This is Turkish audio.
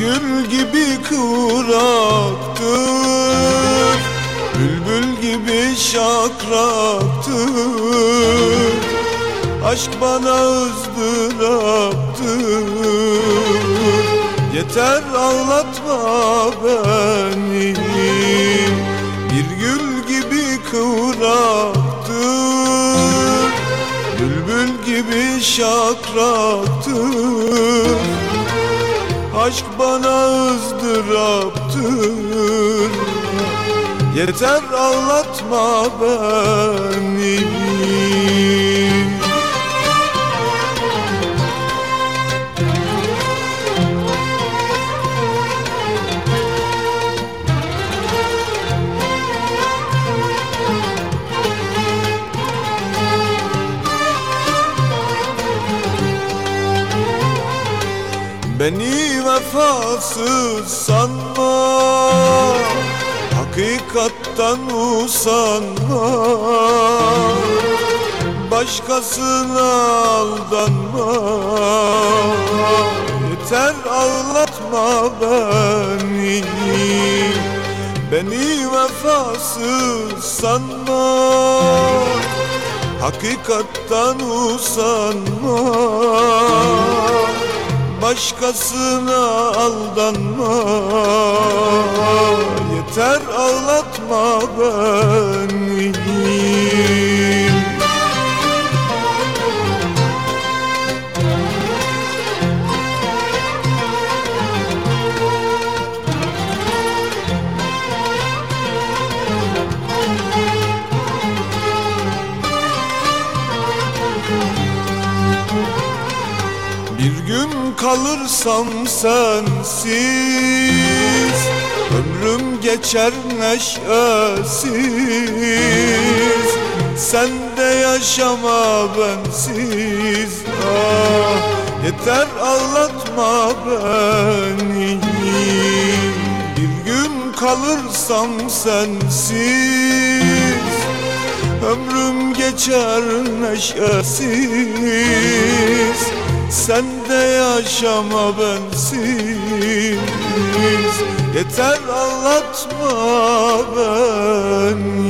Gül gibi kıvraktır Bülbül gibi şakraktır Aşk bana ızdıraptır. Yeter ağlatma beni Bir gül gibi kıvraktır Bülbül gibi şakraktır. Aşk bana ızdıraptır Yeter ağlatma beni Beni vefasız sanma. Hakikattan usanma. Başkasına aldanma. Yeter ağlatma beni. Beni vefasız sanma. Hakikattan usanma Başkasına aldanma. Yeter ağlatma beni gün kalırsam sensiz Ömrüm geçer neşesiz. Sen de yaşama bensiz Ah yeter ağlatma beni. Bir gün kalırsam sensiz Ömrüm geçer neşesiz Sen de yaşama bensiz. Yeter ağlatma beni